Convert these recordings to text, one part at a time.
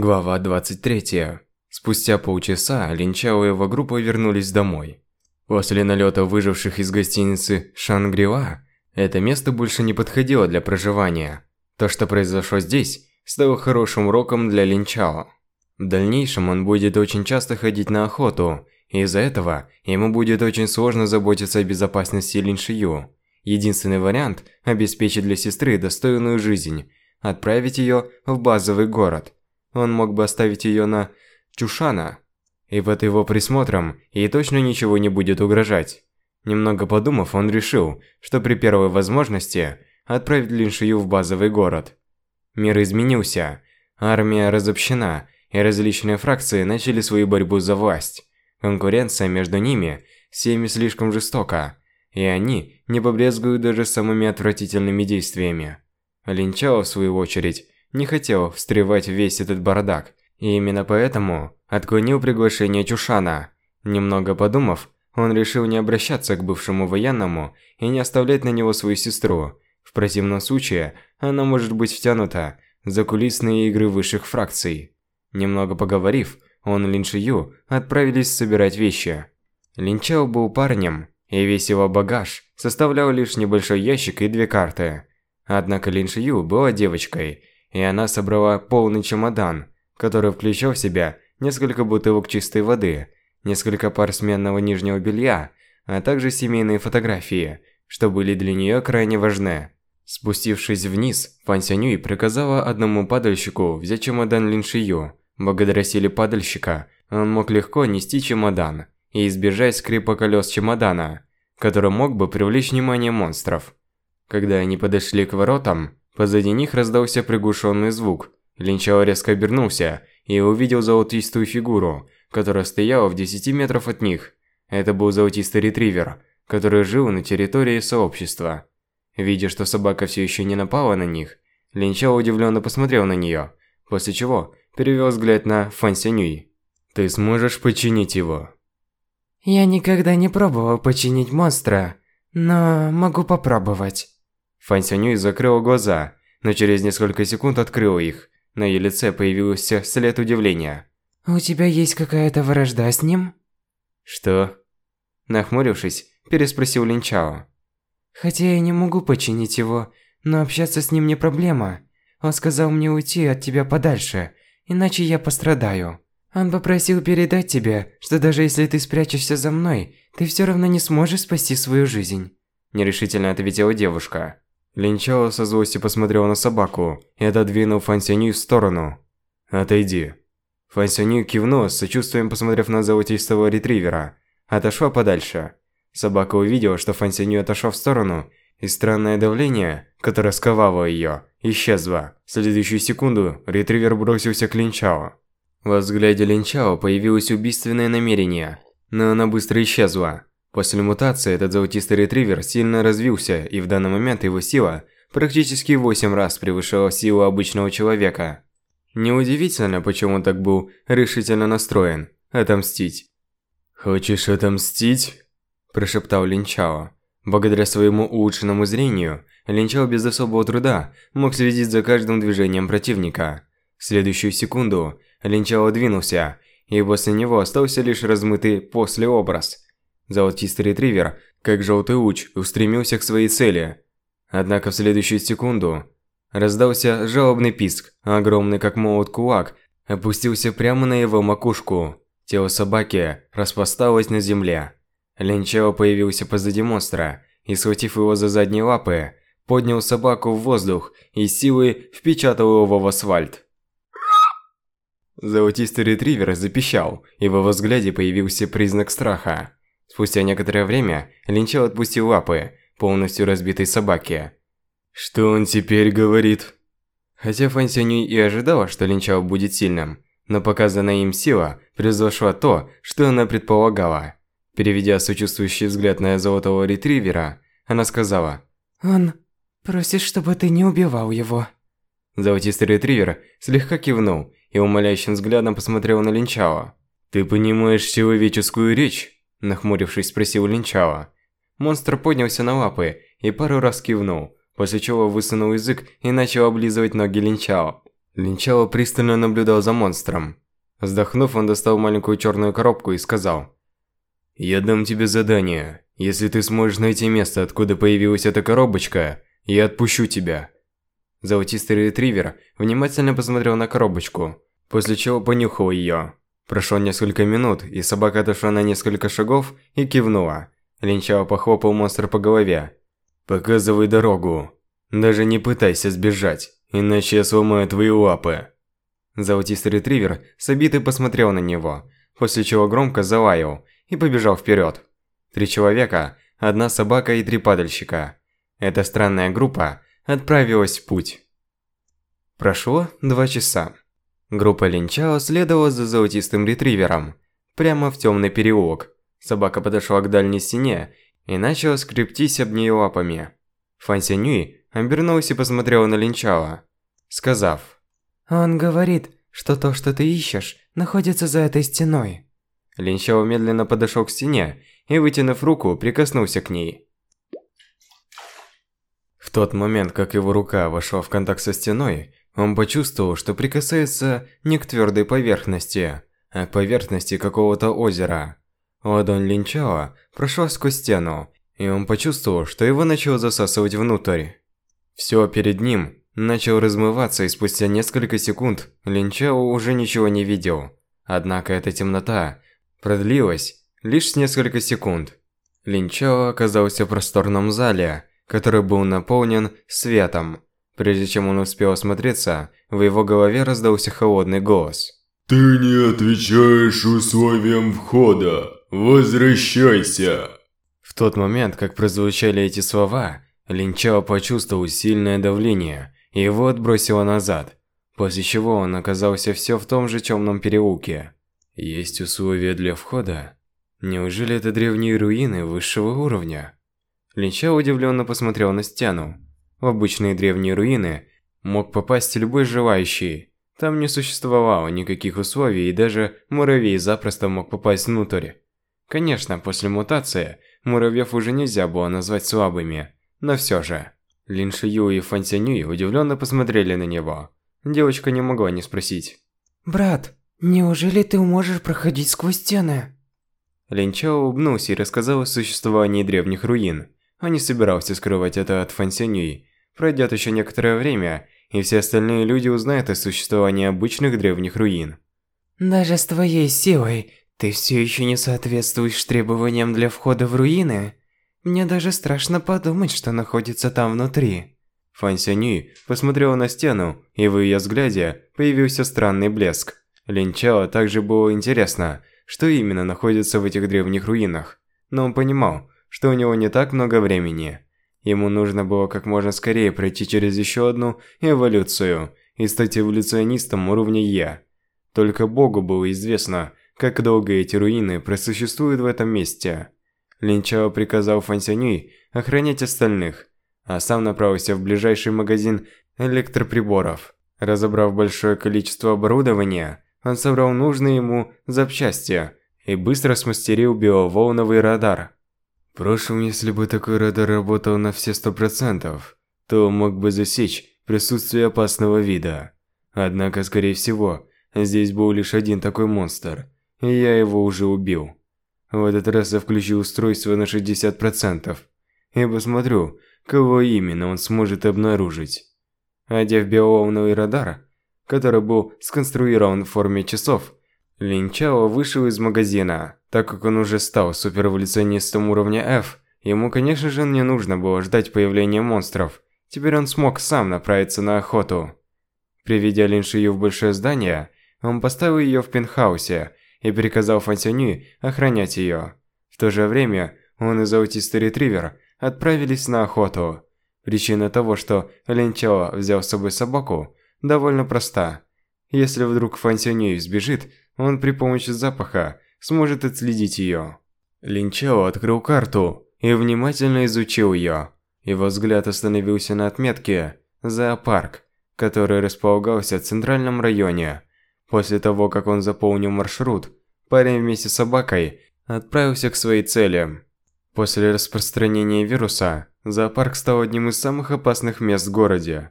Глава 23. Спустя полчаса Линчао и его группа вернулись домой. После налета выживших из гостиницы Шангрила, это место больше не подходило для проживания. То, что произошло здесь, стало хорошим уроком для Линчао. В дальнейшем он будет очень часто ходить на охоту, и из-за этого ему будет очень сложно заботиться о безопасности Линшию. Единственный вариант – обеспечить для сестры достойную жизнь, отправить ее в базовый город – он мог бы оставить ее на Чушана, и под его присмотром ей точно ничего не будет угрожать. Немного подумав, он решил, что при первой возможности отправить Линшию в базовый город. Мир изменился, армия разобщена, и различные фракции начали свою борьбу за власть. Конкуренция между ними всеми слишком жестока, и они не побрезгуют даже самыми отвратительными действиями. Линчао, в свою очередь, не хотел встревать весь этот бардак, и именно поэтому отклонил приглашение Чушана. Немного подумав, он решил не обращаться к бывшему военному и не оставлять на него свою сестру. В противном случае, она может быть втянута в закулисные игры высших фракций. Немного поговорив, он и Лин Шию отправились собирать вещи. Лин Чао был парнем, и весь его багаж составлял лишь небольшой ящик и две карты. Однако Лин Шию была девочкой, и она собрала полный чемодан, который включал в себя несколько бутылок чистой воды, несколько пар сменного нижнего белья, а также семейные фотографии, что были для нее крайне важны. Спустившись вниз, Фан Сянюй приказала одному падальщику взять чемодан Лин Шию. Благодаря силе падальщика, он мог легко нести чемодан и избежать скрипа колес чемодана, который мог бы привлечь внимание монстров. Когда они подошли к воротам, Позади них раздался приглушенный звук. Линчао резко обернулся и увидел золотистую фигуру, которая стояла в 10 метров от них. Это был золотистый ретривер, который жил на территории сообщества. Видя, что собака все еще не напала на них, Линчао удивленно посмотрел на нее, после чего перевел взгляд на Фан Сянюй. «Ты сможешь починить его?» «Я никогда не пробовал починить монстра, но могу попробовать». Фан Сянюй закрыл глаза, но через несколько секунд открыл их. На ее лице появился след удивления. «У тебя есть какая-то вражда с ним?» «Что?» Нахмурившись, переспросил Линчао. «Хотя я не могу починить его, но общаться с ним не проблема. Он сказал мне уйти от тебя подальше, иначе я пострадаю. Он попросил передать тебе, что даже если ты спрячешься за мной, ты все равно не сможешь спасти свою жизнь», нерешительно ответила девушка. Линчао со злостью посмотрел на собаку и отодвинул Фансяню в сторону. «Отойди». Фансяню кивнула, с сочувствием посмотрев на золотистого ретривера. Отошла подальше. Собака увидела, что Фансяню отошла в сторону, и странное давление, которое сковало ее, исчезло. В следующую секунду ретривер бросился к Линчао. Во взгляде Линчао появилось убийственное намерение, но она быстро исчезла. После мутации этот золотистый ретривер сильно развился, и в данный момент его сила практически в 8 раз превышала силу обычного человека. Неудивительно, почему он так был решительно настроен – отомстить. «Хочешь отомстить?» – прошептал Линчао. Благодаря своему улучшенному зрению, Линчао без особого труда мог следить за каждым движением противника. В следующую секунду Линчао двинулся, и после него остался лишь размытый послеобраз – Золотистый ретривер, как желтый луч, устремился к своей цели. Однако в следующую секунду раздался жалобный писк, а огромный как молот кулак опустился прямо на его макушку. Тело собаки распласталось на земле. Ленчао появился позади монстра и, схватив его за задние лапы, поднял собаку в воздух и силой впечатал его в асфальт. Золотистый ретривер запищал, и в его взгляде появился признак страха. Спустя некоторое время Линчел отпустил лапы полностью разбитой собаки. Что он теперь говорит? Хотя Фан Сянюй и ожидала, что Линчао будет сильным, но показанная им сила превзошла то, что она предполагала. Переведя сочувствующий взгляд на золотого ретривера, она сказала «Он просит, чтобы ты не убивал его». Золотистый ретривер слегка кивнул и умоляющим взглядом посмотрел на Линчао. «Ты понимаешь человеческую речь?» Нахмурившись, спросил Линчао. Монстр поднялся на лапы и пару раз кивнул, после чего высунул язык и начал облизывать ноги Линчао. Линчао пристально наблюдал за монстром. Вздохнув, он достал маленькую черную коробку и сказал. «Я дам тебе задание. Если ты сможешь найти место, откуда появилась эта коробочка, я отпущу тебя». Золотистый ретривер внимательно посмотрел на коробочку, после чего понюхал ее. Прошло несколько минут, и собака отошла на несколько шагов и кивнула. Линчао похлопал монстра по голове. «Показывай дорогу. Даже не пытайся сбежать, иначе я сломаю твои лапы». Золотистый ретривер с обитой посмотрел на него, после чего громко залаял и побежал вперед. Три человека, одна собака и три падальщика. Эта странная группа отправилась в путь. Прошло два часа. Группа Линчао следовала за золотистым ретривером, прямо в темный переулок. Собака подошла к дальней стене и начала скрептись об нее лапами. Фан Сянюй обернулась и посмотрела на Линчао, сказав «Он говорит, что то, что ты ищешь, находится за этой стеной». Линчао медленно подошел к стене и, вытянув руку, прикоснулся к ней. В тот момент, как его рука вошла в контакт со стеной, он почувствовал, что прикасается не к твердой поверхности, а к поверхности какого-то озера. Ладонь Линчао прошла сквозь стену, и он почувствовал, что его начало засасывать внутрь. Все перед ним начал размываться, и спустя несколько секунд Линчао уже ничего не видел. Однако эта темнота продлилась лишь несколько секунд. Линчао оказался в просторном зале, который был наполнен светом. Прежде чем он успел осмотреться, в его голове раздался холодный голос. «Ты не отвечаешь условиям входа. Возвращайся!» В тот момент, как прозвучали эти слова, Линчао почувствовал сильное давление, и его отбросило назад, после чего он оказался все в том же темном переулке. Есть условия для входа? Неужели это древние руины высшего уровня? Линчао удивленно посмотрел на стену. В обычные древние руины мог попасть любой желающий. Там не существовало никаких условий, и даже муравей запросто мог попасть внутрь. Конечно, после мутации муравьев уже нельзя было назвать слабыми, но все же. Лин Шию и Фан Сянюй удивленно посмотрели на него. Девочка не могла не спросить. «Брат, неужели ты можешь проходить сквозь стены?» Лин Чао улыбнулся и рассказал о существовании древних руин. Он не собирался скрывать это от Фан Сянюй. Пройдет еще некоторое время, и все остальные люди узнают о существовании обычных древних руин. Даже с твоей силой ты все еще не соответствуешь требованиям для входа в руины? Мне даже страшно подумать, что находится там внутри. Фан Сянюй посмотрела на стену, и в ее взгляде появился странный блеск. Лин Чао также было интересно, что именно находится в этих древних руинах. Но он понимал, что у него не так много времени. Ему нужно было как можно скорее пройти через еще одну эволюцию и стать эволюционистом уровня Е. Только Богу было известно, как долго эти руины просуществуют в этом месте. Линчао приказал Фансянюй охранять остальных, а сам направился в ближайший магазин электроприборов. Разобрав большое количество оборудования, он собрал нужные ему запчасти и быстро смастерил биоволновый радар. Прошлом, если бы такой радар работал на все сто процентов, то мог бы засечь присутствие опасного вида. Однако, скорее всего, здесь был лишь один такой монстр, и я его уже убил. В этот раз я включу устройство на 60%, и посмотрю, кого именно он сможет обнаружить. Одев биоловный радар, который был сконструирован в форме часов, Линчао вышел из магазина. Так как он уже стал суперэволюционистом уровня F, ему, конечно же, не нужно было ждать появления монстров. Теперь он смог сам направиться на охоту. Приведя Лин Шию в большое здание, он поставил ее в пентхаусе и приказал Фансяню охранять ее. В то же время он и Золотистый Ретривер отправились на охоту. Причина того, что Лин Чао взял с собой собаку, довольно проста. Если вдруг Фансяню сбежит, он при помощи запаха сможет отследить ее. Линчао открыл карту и внимательно изучил ее. Его взгляд остановился на отметке «Зоопарк», который располагался в центральном районе. После того, как он заполнил маршрут, парень вместе с собакой отправился к своей цели. После распространения вируса, зоопарк стал одним из самых опасных мест в городе.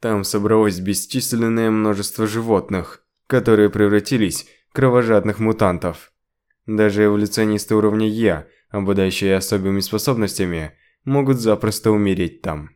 Там собралось бесчисленное множество животных, которые превратились кровожадных мутантов. Даже эволюционисты уровня Е, обладающие особыми способностями, могут запросто умереть там.